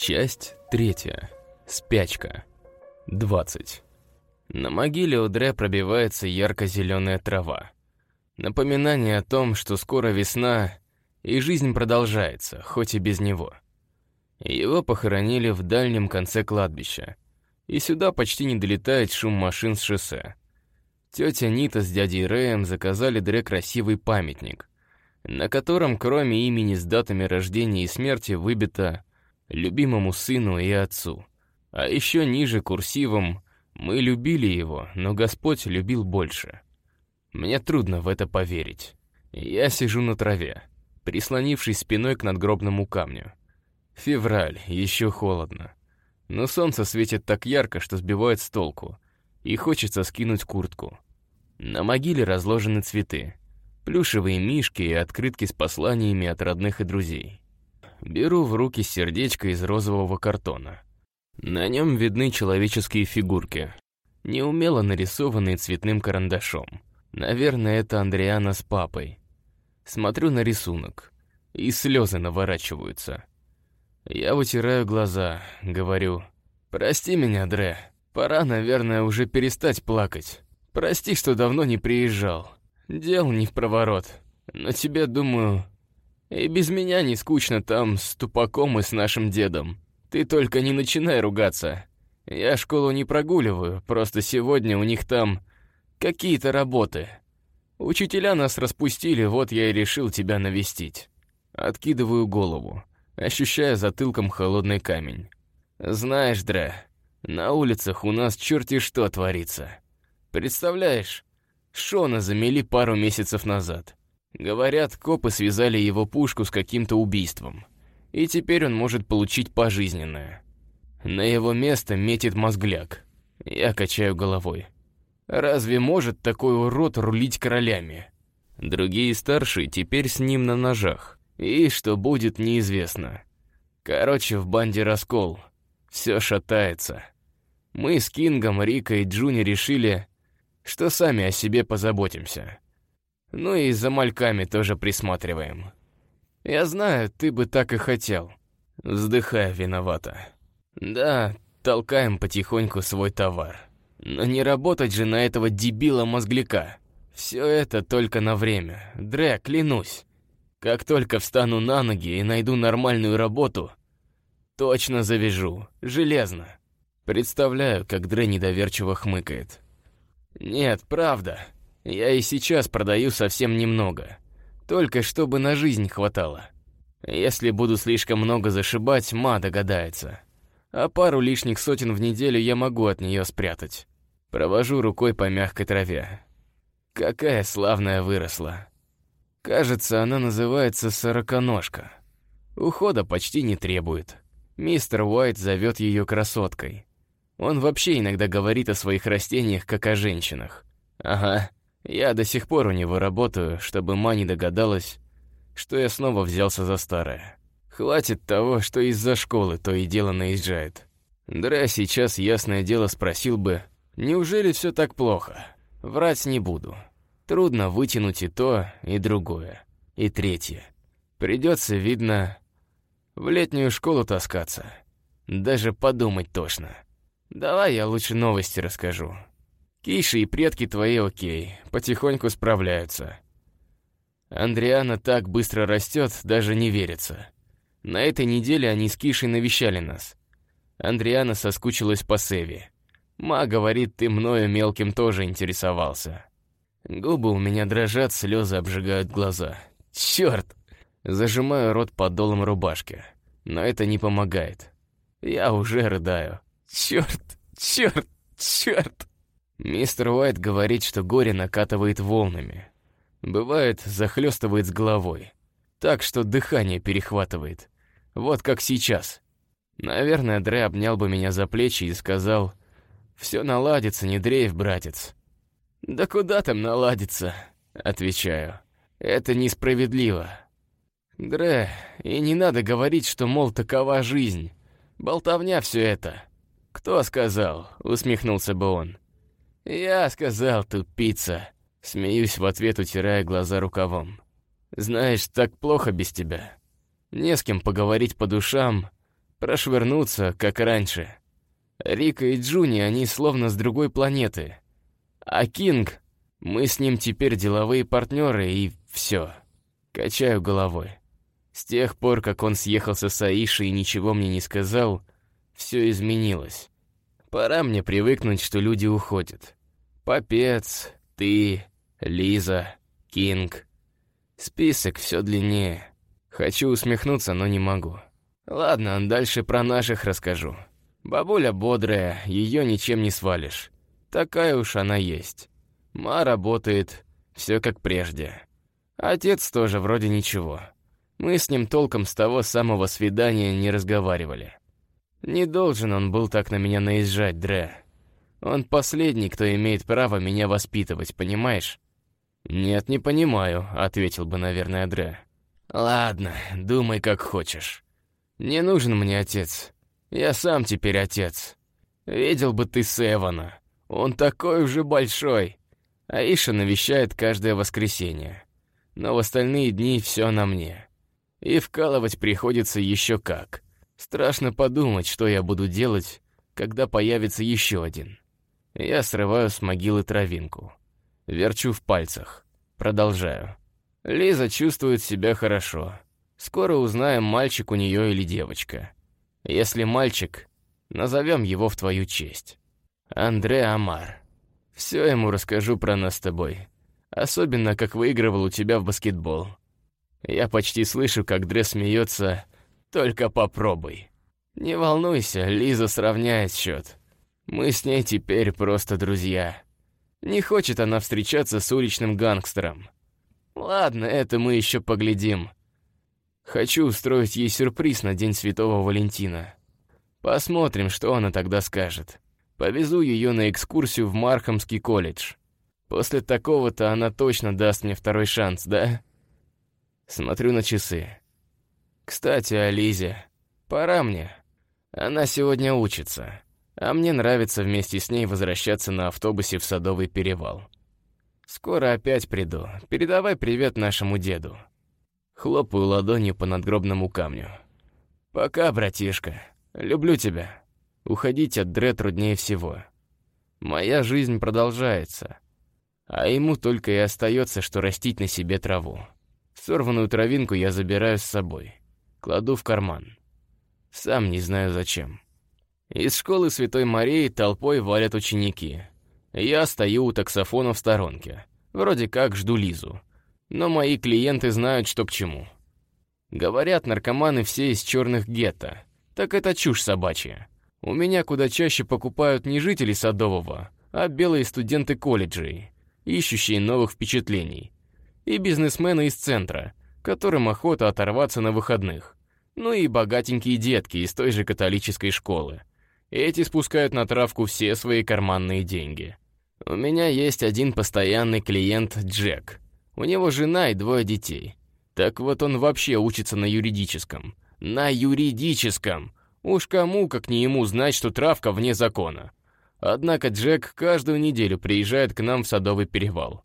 Часть третья. Спячка. 20. На могиле у Дре пробивается ярко-зеленая трава. Напоминание о том, что скоро весна, и жизнь продолжается, хоть и без него. Его похоронили в дальнем конце кладбища, и сюда почти не долетает шум машин с шоссе. Тетя Нита с дядей Рэем заказали Дре красивый памятник, на котором кроме имени с датами рождения и смерти выбито «любимому сыну и отцу». А еще ниже курсивом «мы любили его, но Господь любил больше». Мне трудно в это поверить. Я сижу на траве, прислонившись спиной к надгробному камню. Февраль, еще холодно. Но солнце светит так ярко, что сбивает с толку, и хочется скинуть куртку. На могиле разложены цветы, плюшевые мишки и открытки с посланиями от родных и друзей. Беру в руки сердечко из розового картона. На нем видны человеческие фигурки, неумело нарисованные цветным карандашом. Наверное, это Андриана с папой. Смотрю на рисунок, и слезы наворачиваются. Я вытираю глаза, говорю, «Прости меня, Дре, пора, наверное, уже перестать плакать. Прости, что давно не приезжал. Дел не в проворот, но тебе, думаю, и без меня не скучно там с тупаком и с нашим дедом. Ты только не начинай ругаться. Я школу не прогуливаю, просто сегодня у них там какие-то работы. Учителя нас распустили, вот я и решил тебя навестить. Откидываю голову, ощущая затылком холодный камень. Знаешь, Дре, на улицах у нас черти что творится. Представляешь, Шона замели пару месяцев назад. Говорят, копы связали его пушку с каким-то убийством. И теперь он может получить пожизненное. На его место метит мозгляк. Я качаю головой. Разве может такой урод рулить королями? Другие старшие теперь с ним на ножах. И что будет, неизвестно. Короче, в банде раскол. Все шатается. Мы с Кингом, Рика и Джуни решили, что сами о себе позаботимся. Ну и за мальками тоже присматриваем. Я знаю, ты бы так и хотел. Вздыхая виновато. Да, толкаем потихоньку свой товар. Но не работать же на этого дебила-мозгляка. Все это только на время. Дре, клянусь. Как только встану на ноги и найду нормальную работу, точно завяжу, железно. Представляю, как Дре недоверчиво хмыкает. Нет, правда. Я и сейчас продаю совсем немного. Только чтобы на жизнь хватало. Если буду слишком много зашибать, ма догадается. А пару лишних сотен в неделю я могу от нее спрятать. Провожу рукой по мягкой траве. Какая славная выросла. Кажется, она называется сороконожка. Ухода почти не требует. Мистер Уайт зовет ее красоткой. Он вообще иногда говорит о своих растениях, как о женщинах. Ага, я до сих пор у него работаю, чтобы ма не догадалась, что я снова взялся за старое. Хватит того, что из-за школы то и дело наезжает. Дра сейчас, ясное дело, спросил бы, неужели все так плохо? Врать не буду. Трудно вытянуть и то, и другое, и третье. Придется, видно, в летнюю школу таскаться. Даже подумать тошно. Давай я лучше новости расскажу. Киши и предки твои окей, потихоньку справляются. Андриана так быстро растет, даже не верится. На этой неделе они с Кишей навещали нас. Андриана соскучилась по Севе. Ма говорит, ты мною мелким тоже интересовался. Губы у меня дрожат, слезы обжигают глаза. Черт! Зажимаю рот подолом рубашки. Но это не помогает. Я уже рыдаю. Черт! Черт! Черт! Мистер Уайт говорит, что горе накатывает волнами. Бывает, захлестывает с головой. Так что дыхание перехватывает. Вот как сейчас. Наверное, Дре обнял бы меня за плечи и сказал, «Все наладится, не дрейф, братец». «Да куда там наладится?» — отвечаю. «Это несправедливо». «Дре, и не надо говорить, что, мол, такова жизнь. Болтовня все это». «Кто сказал?» — усмехнулся бы он. «Я сказал, тупица!» Смеюсь в ответ, утирая глаза рукавом. «Знаешь, так плохо без тебя. Не с кем поговорить по душам, Прошвырнуться, как раньше. Рика и Джуни, они словно с другой планеты. А Кинг, мы с ним теперь деловые партнеры, и все. Качаю головой. С тех пор, как он съехался с Аишей и ничего мне не сказал, все изменилось. Пора мне привыкнуть, что люди уходят. Попец, ты, Лиза, Кинг. Список все длиннее. Хочу усмехнуться, но не могу. Ладно, дальше про наших расскажу. Бабуля бодрая, ее ничем не свалишь. Такая уж она есть. Ма работает, все как прежде. Отец тоже вроде ничего. Мы с ним толком с того самого свидания не разговаривали. Не должен он был так на меня наезжать, Дре. Он последний, кто имеет право меня воспитывать, понимаешь? «Нет, не понимаю», — ответил бы, наверное, Дре. «Ладно, думай как хочешь. Не нужен мне отец. Я сам теперь отец. Видел бы ты Севана. Он такой уже большой. Аиша навещает каждое воскресенье. Но в остальные дни все на мне. И вкалывать приходится еще как. Страшно подумать, что я буду делать, когда появится еще один. Я срываю с могилы травинку. Верчу в пальцах. Продолжаю. Лиза чувствует себя хорошо. Скоро узнаем, мальчик у нее или девочка. Если мальчик, назовем его в твою честь. Андре Амар. Все ему расскажу про нас с тобой. Особенно, как выигрывал у тебя в баскетбол. Я почти слышу, как Дре смеется «Только попробуй». Не волнуйся, Лиза сравняет счет. Мы с ней теперь просто друзья. Не хочет она встречаться с уличным гангстером. Ладно, это мы еще поглядим. Хочу устроить ей сюрприз на День Святого Валентина. Посмотрим, что она тогда скажет. Повезу ее на экскурсию в Мархамский колледж. После такого-то она точно даст мне второй шанс, да? Смотрю на часы. Кстати, о Лизе. Пора мне. Она сегодня учится, а мне нравится вместе с ней возвращаться на автобусе в Садовый перевал. Скоро опять приду. Передавай привет нашему деду. Хлопаю ладонью по надгробному камню. Пока, братишка. Люблю тебя. Уходить от Дре труднее всего. Моя жизнь продолжается. А ему только и остается, что растить на себе траву. Сорванную травинку я забираю с собой. Кладу в карман. Сам не знаю зачем. Из школы Святой Марии толпой валят ученики. Я стою у таксофона в сторонке. Вроде как жду Лизу. Но мои клиенты знают, что к чему. Говорят, наркоманы все из черных гетто. Так это чушь собачья. У меня куда чаще покупают не жители Садового, а белые студенты колледжей, ищущие новых впечатлений и бизнесмены из центра, которым охота оторваться на выходных. Ну и богатенькие детки из той же католической школы. Эти спускают на травку все свои карманные деньги. У меня есть один постоянный клиент Джек. У него жена и двое детей. Так вот он вообще учится на юридическом. На юридическом! Уж кому, как не ему, знать, что травка вне закона. Однако Джек каждую неделю приезжает к нам в Садовый перевал.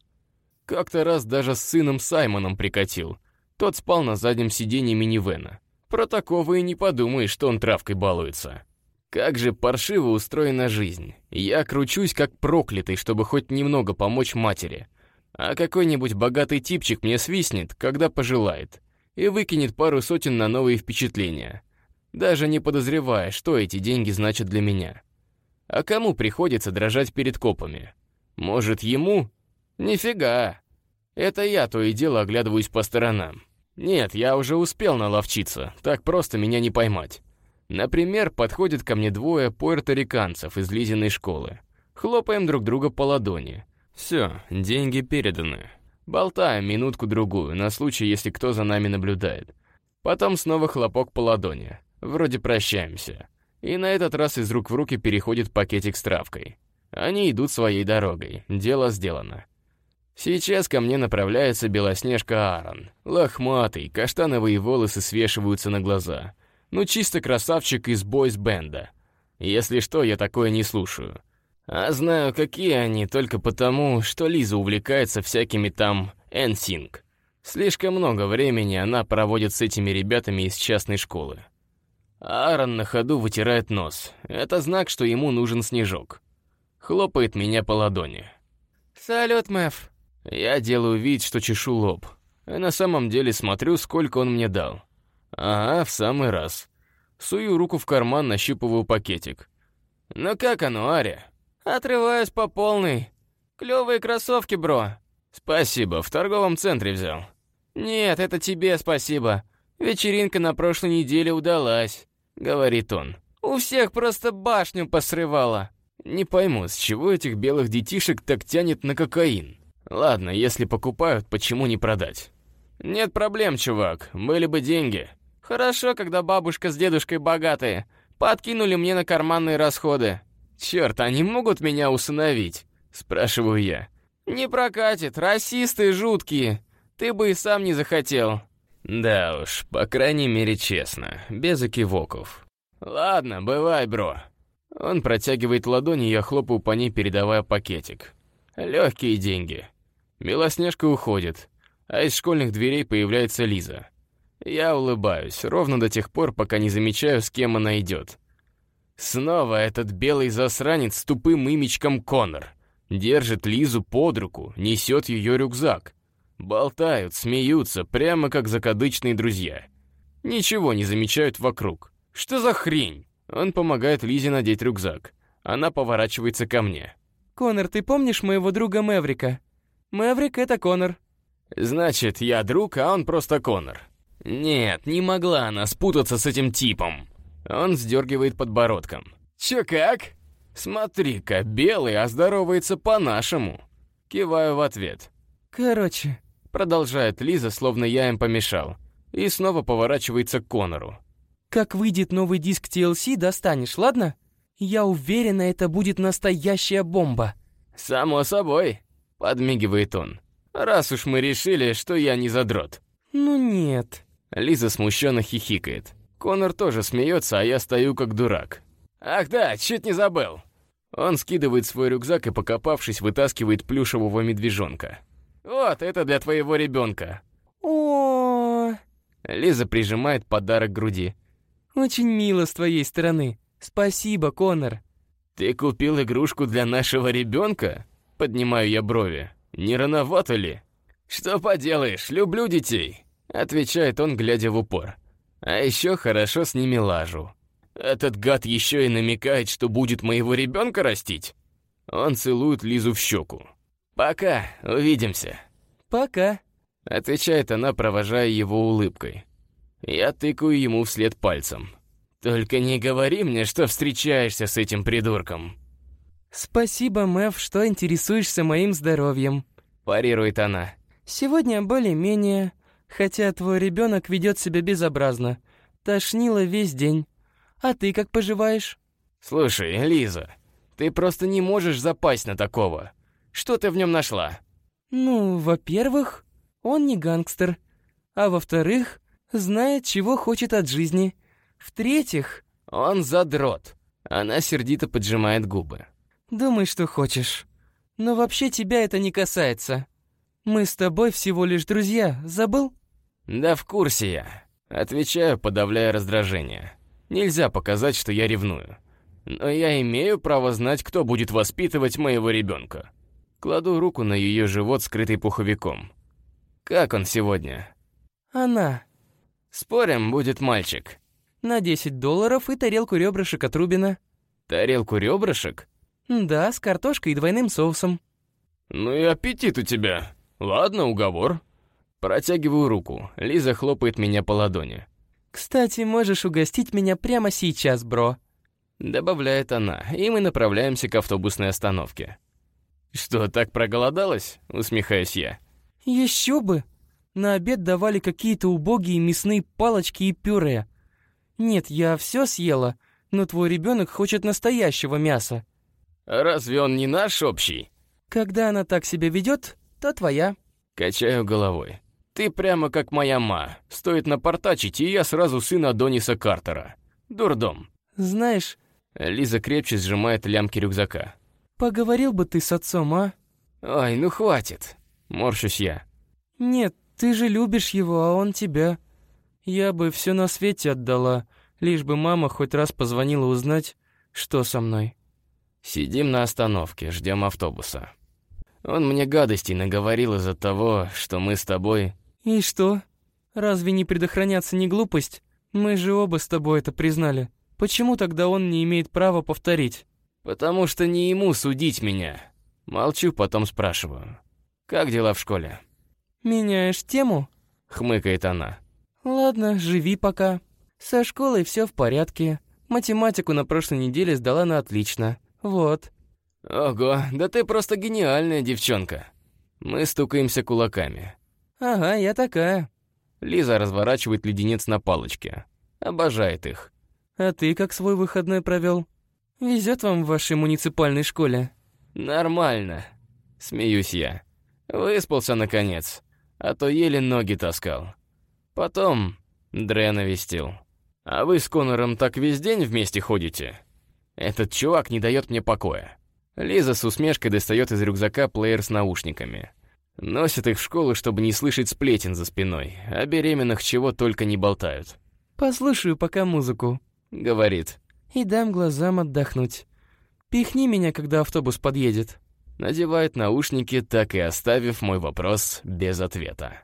Как-то раз даже с сыном Саймоном прикатил. Тот спал на заднем сиденье минивэна. Про такого и не подумаешь, что он травкой балуется. Как же паршиво устроена жизнь. Я кручусь как проклятый, чтобы хоть немного помочь матери. А какой-нибудь богатый типчик мне свистнет, когда пожелает, и выкинет пару сотен на новые впечатления, даже не подозревая, что эти деньги значат для меня. А кому приходится дрожать перед копами? Может, ему Нифига. Это я то и дело оглядываюсь по сторонам. Нет, я уже успел наловчиться, так просто меня не поймать. Например, подходят ко мне двое пуэрториканцев из Лизиной школы. Хлопаем друг друга по ладони. Все, деньги переданы. Болтаем минутку-другую, на случай, если кто за нами наблюдает. Потом снова хлопок по ладони. Вроде прощаемся. И на этот раз из рук в руки переходит пакетик с травкой. Они идут своей дорогой. Дело сделано. Сейчас ко мне направляется Белоснежка Аарон. Лохматый, каштановые волосы свешиваются на глаза. Ну чисто красавчик из бойс-бенда. Если что, я такое не слушаю. А знаю, какие они, только потому, что Лиза увлекается всякими там энсинг. Слишком много времени она проводит с этими ребятами из частной школы. Аарон на ходу вытирает нос. Это знак, что ему нужен снежок. Хлопает меня по ладони. «Салют, Мэв!» Я делаю вид, что чешу лоб. А на самом деле смотрю, сколько он мне дал. Ага, в самый раз. Сую руку в карман, нащупываю пакетик. «Ну как оно, Аря?» «Отрываюсь по полной. Клевые кроссовки, бро». «Спасибо, в торговом центре взял». «Нет, это тебе спасибо. Вечеринка на прошлой неделе удалась», — говорит он. «У всех просто башню посрывала». Не пойму, с чего этих белых детишек так тянет на кокаин? Ладно, если покупают, почему не продать? Нет проблем, чувак, были бы деньги. Хорошо, когда бабушка с дедушкой богатые. Подкинули мне на карманные расходы. Черт, они могут меня усыновить? Спрашиваю я. Не прокатит, расисты жуткие. Ты бы и сам не захотел. Да уж, по крайней мере честно, без окивоков. Ладно, бывай, бро. Он протягивает ладони, я хлопаю по ней, передавая пакетик. Легкие деньги. Белоснежка уходит, а из школьных дверей появляется Лиза. Я улыбаюсь, ровно до тех пор, пока не замечаю, с кем она идет. Снова этот белый засранец с тупым имечком Конор. Держит Лизу под руку, несет ее рюкзак. Болтают, смеются, прямо как закадычные друзья. Ничего не замечают вокруг. Что за хрень? Он помогает Лизе надеть рюкзак. Она поворачивается ко мне. «Конор, ты помнишь моего друга Мэврика? Мэврик — это Конор». «Значит, я друг, а он просто Конор». «Нет, не могла она спутаться с этим типом». Он сдергивает подбородком. «Чё как?» «Смотри-ка, белый оздоровается по-нашему». Киваю в ответ. «Короче», — продолжает Лиза, словно я им помешал. И снова поворачивается к Конору. Как выйдет новый диск TLC, достанешь, ладно? Я уверена, это будет настоящая бомба. Само собой, подмигивает он. Раз уж мы решили, что я не задрот. Ну нет. Лиза смущенно хихикает. Конор тоже смеется, а я стою как дурак. Ах да, чуть не забыл. Он скидывает свой рюкзак и, покопавшись, вытаскивает плюшевого медвежонка. «Вот, это для твоего ребенка». О, Лиза прижимает подарок к груди. Очень мило с твоей стороны. Спасибо, Конор. Ты купил игрушку для нашего ребенка? Поднимаю я брови. Не рановато ли? Что поделаешь, люблю детей, отвечает он, глядя в упор. А еще хорошо с ними лажу. Этот гад еще и намекает, что будет моего ребенка растить. Он целует Лизу в щеку. «Пока, увидимся». «Пока», — отвечает она, провожая его улыбкой. Я тыкаю ему вслед пальцем. «Только не говори мне, что встречаешься с этим придурком». «Спасибо, Мэв, что интересуешься моим здоровьем», — парирует она. «Сегодня более-менее, хотя твой ребенок ведет себя безобразно. Тошнило весь день. А ты как поживаешь?» «Слушай, Лиза, ты просто не можешь запасть на такого. Что ты в нем нашла?» «Ну, во-первых, он не гангстер. А во-вторых, знает, чего хочет от жизни. В-третьих, он задрот. Она сердито поджимает губы. Думай, что хочешь. Но вообще тебя это не касается. Мы с тобой всего лишь друзья, забыл? Да в курсе я. Отвечаю, подавляя раздражение. Нельзя показать, что я ревную. Но я имею право знать, кто будет воспитывать моего ребенка. Кладу руку на ее живот, скрытый пуховиком. Как он сегодня? Она. Спорим, будет мальчик. На 10 долларов и тарелку ребрышек от Рубина. Тарелку ребрышек? Да, с картошкой и двойным соусом. Ну и аппетит у тебя. Ладно, уговор. Протягиваю руку. Лиза хлопает меня по ладони. «Кстати, можешь угостить меня прямо сейчас, бро», — добавляет она, и мы направляемся к автобусной остановке. «Что, так проголодалась?» — усмехаюсь я. «Еще бы! На обед давали какие-то убогие мясные палочки и пюре. Нет, я все съела, но твой ребенок хочет настоящего мяса. Разве он не наш общий? Когда она так себя ведет, то твоя. Качаю головой. Ты прямо как моя ма. Стоит напортачить, и я сразу сын Адониса Картера. Дурдом. Знаешь... Лиза крепче сжимает лямки рюкзака. Поговорил бы ты с отцом, а? Ой, ну хватит. Морщусь я. Нет, ты же любишь его, а он тебя. Я бы все на свете отдала, Лишь бы мама хоть раз позвонила узнать, что со мной. Сидим на остановке, ждем автобуса. Он мне гадостей наговорил из-за того, что мы с тобой... И что? Разве не предохраняться не глупость? Мы же оба с тобой это признали. Почему тогда он не имеет права повторить? Потому что не ему судить меня. Молчу, потом спрашиваю. Как дела в школе? Меняешь тему? Хмыкает она. Ладно, живи пока. Со школой все в порядке. Математику на прошлой неделе сдала на отлично. Вот. Ого, да ты просто гениальная девчонка. Мы стукаемся кулаками. Ага, я такая. Лиза разворачивает леденец на палочке. Обожает их. А ты как свой выходной провел? Везет вам в вашей муниципальной школе. Нормально. Смеюсь я. Выспался наконец, а то еле ноги таскал. Потом Дре навестил. А вы с Конором так весь день вместе ходите? Этот чувак не дает мне покоя. Лиза с усмешкой достает из рюкзака плеер с наушниками. Носит их в школу, чтобы не слышать сплетен за спиной, а беременных чего только не болтают. «Послушаю пока музыку», — говорит. «И дам глазам отдохнуть. Пихни меня, когда автобус подъедет». Надевает наушники, так и оставив мой вопрос без ответа.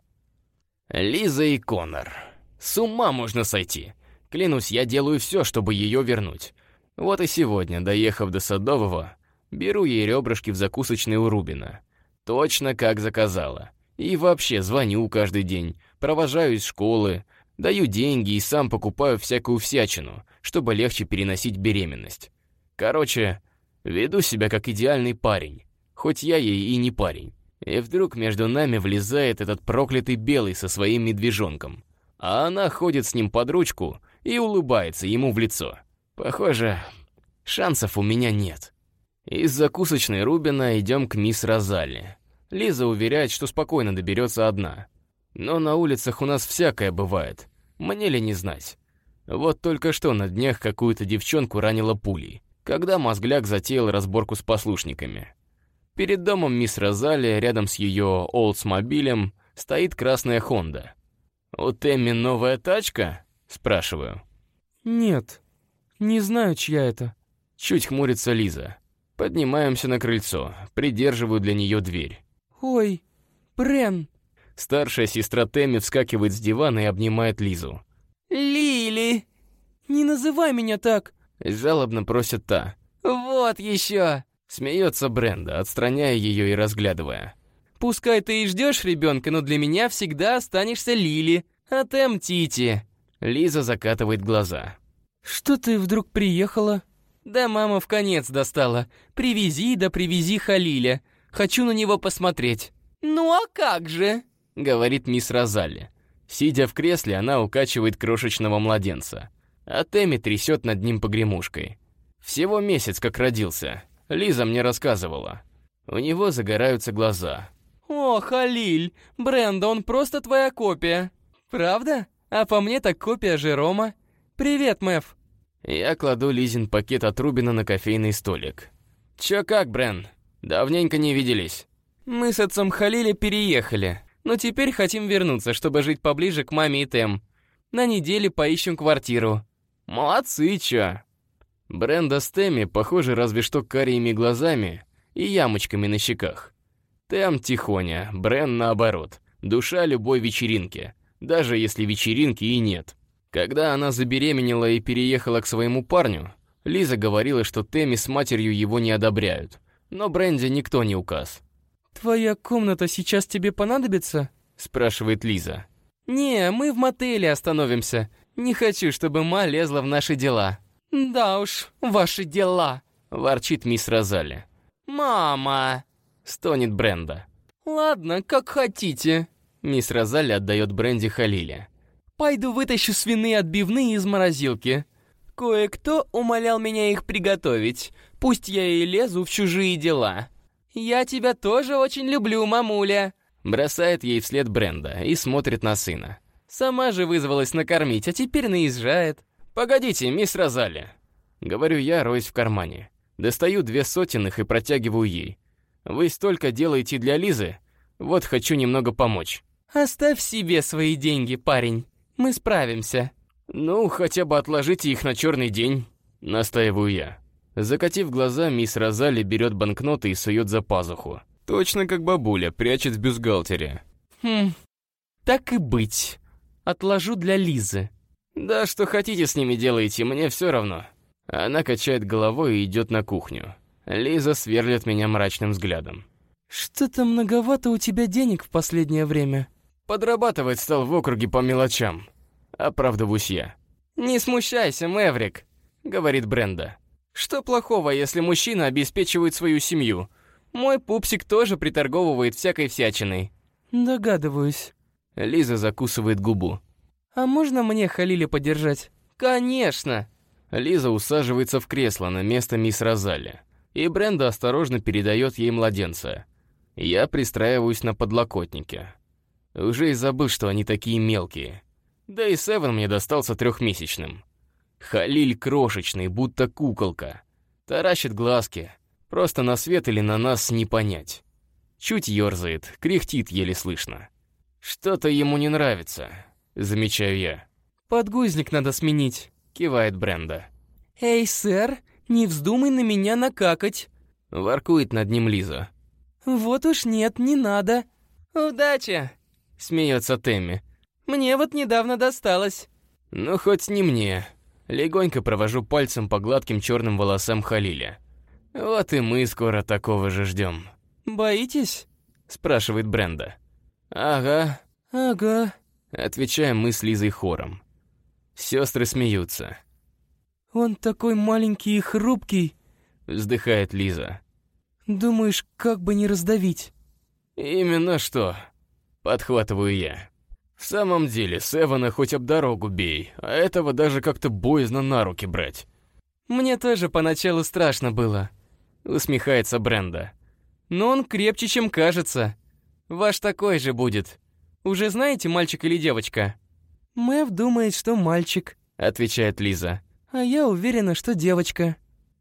Лиза и Конор. С ума можно сойти. Клянусь, я делаю все, чтобы ее вернуть. Вот и сегодня, доехав до Садового, беру ей ребрышки в закусочной у Рубина. Точно как заказала. И вообще звоню каждый день, провожаю из школы, даю деньги и сам покупаю всякую всячину, чтобы легче переносить беременность. Короче, веду себя как идеальный парень, хоть я ей и не парень. И вдруг между нами влезает этот проклятый белый со своим медвежонком. А она ходит с ним под ручку и улыбается ему в лицо. Похоже, шансов у меня нет. Из закусочной Рубина идем к мисс Розали. Лиза уверяет, что спокойно доберется одна. Но на улицах у нас всякое бывает. Мне ли не знать? Вот только что на днях какую-то девчонку ранила пулей, когда мозгляк затеял разборку с послушниками. Перед домом мисс Розали, рядом с ее Олдсмобилем, стоит красная Хонда. «У Тэмми новая тачка?» — спрашиваю. «Нет, не знаю, чья это». Чуть хмурится Лиза. Поднимаемся на крыльцо, придерживаю для нее дверь. «Ой, Брен!» Старшая сестра Тэмми вскакивает с дивана и обнимает Лизу. «Лили! Не называй меня так!» Жалобно просит та. «Вот еще!» Смеется Бренда, отстраняя ее и разглядывая. «Пускай ты и ждешь ребенка, но для меня всегда останешься Лили, а Тэм Тити!» Лиза закатывает глаза. «Что ты вдруг приехала?» «Да мама в конец достала. Привези, да привези Халиля. Хочу на него посмотреть». «Ну а как же?» — говорит мисс Розали. Сидя в кресле, она укачивает крошечного младенца, а Тэмми трясет над ним погремушкой. Всего месяц как родился. Лиза мне рассказывала. У него загораются глаза. «О, Халиль! Бренда, он просто твоя копия. Правда? А по мне так копия Жерома. Привет, Мэв!» Я кладу Лизин пакет от Рубина на кофейный столик. «Чё как, Брен? Давненько не виделись». «Мы с отцом Халиля переехали, но теперь хотим вернуться, чтобы жить поближе к маме и Тем. На неделе поищем квартиру». «Молодцы, чё?» Бренда с Тэмми похожи разве что карими глазами и ямочками на щеках. Тем тихоня, Брен наоборот, душа любой вечеринки, даже если вечеринки и нет. Когда она забеременела и переехала к своему парню, Лиза говорила, что Тэмми с матерью его не одобряют, но Бренди никто не указ. «Твоя комната сейчас тебе понадобится?» — спрашивает Лиза. «Не, мы в мотеле остановимся. Не хочу, чтобы ма лезла в наши дела». «Да уж, ваши дела», — ворчит мисс Розали. «Мама!» — стонет Бренда. «Ладно, как хотите». Мисс Розали отдает Бренди Халиле. Пойду вытащу свиные отбивные из морозилки. Кое-кто умолял меня их приготовить. Пусть я и лезу в чужие дела. Я тебя тоже очень люблю, мамуля. Бросает ей вслед Бренда и смотрит на сына. Сама же вызвалась накормить, а теперь наезжает. «Погодите, мисс Розали!» Говорю я, роюсь в кармане. Достаю две сотенных и протягиваю ей. «Вы столько делаете для Лизы? Вот хочу немного помочь». «Оставь себе свои деньги, парень. Мы справимся». «Ну, хотя бы отложите их на черный день», — настаиваю я. Закатив глаза, мисс Розали берет банкноты и сует за пазуху. Точно как бабуля, прячет в бюстгальтере. Хм, так и быть. Отложу для Лизы. «Да что хотите с ними делайте, мне все равно». Она качает головой и идет на кухню. Лиза сверлит меня мрачным взглядом. «Что-то многовато у тебя денег в последнее время». Подрабатывать стал в округе по мелочам. Оправдываюсь я. «Не смущайся, Мэврик», — говорит Бренда. «Что плохого, если мужчина обеспечивает свою семью? Мой пупсик тоже приторговывает всякой всячиной». «Догадываюсь». Лиза закусывает губу. «А можно мне Халиле подержать?» «Конечно!» Лиза усаживается в кресло на место мисс Розали, и Бренда осторожно передает ей младенца. Я пристраиваюсь на подлокотнике. Уже и забыл, что они такие мелкие. Да и Севен мне достался трехмесячным. Халиль крошечный, будто куколка. Таращит глазки. Просто на свет или на нас не понять. Чуть ерзает, кряхтит еле слышно. Что-то ему не нравится, замечаю я. «Подгузник надо сменить», — кивает Бренда. «Эй, сэр, не вздумай на меня накакать», — воркует над ним Лиза. «Вот уж нет, не надо». «Удачи!» — смеется Тэмми. «Мне вот недавно досталось». «Ну, хоть не мне». Легонько провожу пальцем по гладким черным волосам Халиля. «Вот и мы скоро такого же ждем». «Боитесь?» — спрашивает Бренда. «Ага». «Ага», — отвечаем мы с Лизой хором. Сестры смеются. «Он такой маленький и хрупкий», — вздыхает Лиза. «Думаешь, как бы не раздавить?» «Именно что», — подхватываю я. «В самом деле, Севана хоть об дорогу бей, а этого даже как-то боязно на руки брать». «Мне тоже поначалу страшно было», — усмехается Бренда. «Но он крепче, чем кажется. Ваш такой же будет. Уже знаете, мальчик или девочка?» «Мэв думает, что мальчик», — отвечает Лиза. «А я уверена, что девочка».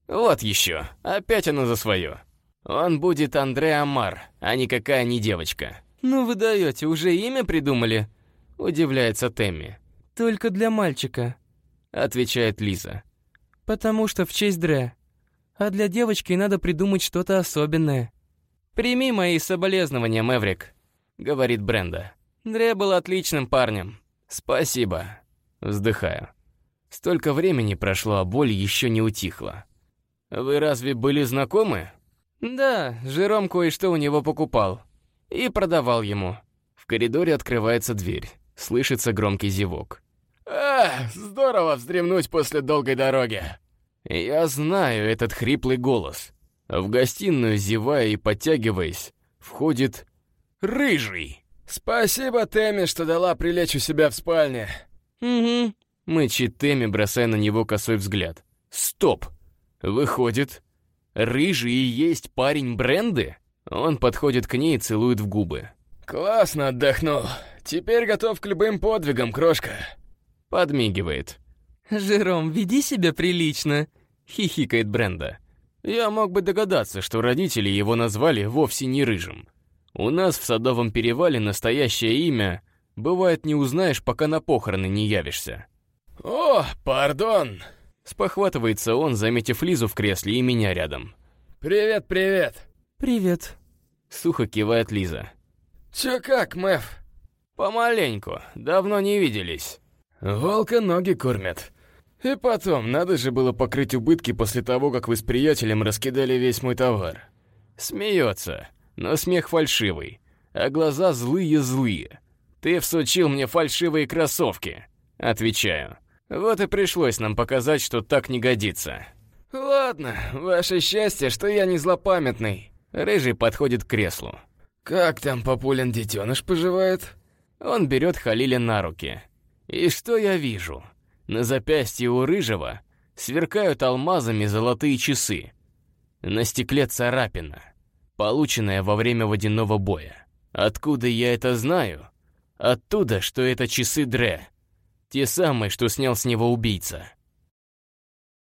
«Вот еще. Опять она за свое. Он будет Андре Амар, а никакая не девочка». «Ну вы даете, уже имя придумали?» — удивляется Тэмми. «Только для мальчика», — отвечает Лиза. «Потому что в честь Дре. А для девочки надо придумать что-то особенное». «Прими мои соболезнования, Мэврик», — говорит Бренда. «Дре был отличным парнем. Спасибо». Вздыхаю. Столько времени прошло, а боль еще не утихла. «Вы разве были знакомы?» «Да, Жером кое-что у него покупал. И продавал ему». В коридоре открывается дверь. Слышится громкий зевок. «А, здорово вздремнуть после долгой дороги!» Я знаю этот хриплый голос. В гостиную, зевая и подтягиваясь, входит Рыжий. «Спасибо, Тэмми, что дала прилечь у себя в спальне». «Угу», — мычит Тэмми, бросая на него косой взгляд. «Стоп! Выходит, Рыжий и есть парень Бренды?» Он подходит к ней и целует в губы. «Классно отдохнул. Теперь готов к любым подвигам, крошка». Подмигивает. «Жером, веди себя прилично», — хихикает Бренда. Я мог бы догадаться, что родители его назвали вовсе не Рыжим. У нас в Садовом перевале настоящее имя бывает не узнаешь, пока на похороны не явишься. «О, пардон!» Спохватывается он, заметив Лизу в кресле и меня рядом. «Привет, привет!» «Привет!» Сухо кивает Лиза. «Чё как, Мэв?» «Помаленьку, давно не виделись». «Волка ноги кормят. И потом, надо же было покрыть убытки после того, как вы с приятелем раскидали весь мой товар». Смеется, но смех фальшивый, а глаза злые-злые. «Ты всучил мне фальшивые кроссовки», — отвечаю. «Вот и пришлось нам показать, что так не годится». «Ладно, ваше счастье, что я не злопамятный». Рыжий подходит к креслу. «Как там популен детеныш поживает?» Он берет Халиля на руки. И что я вижу? На запястье у Рыжего сверкают алмазами золотые часы. На стекле царапина, полученная во время водяного боя. Откуда я это знаю? Оттуда, что это часы Дре. Те самые, что снял с него убийца.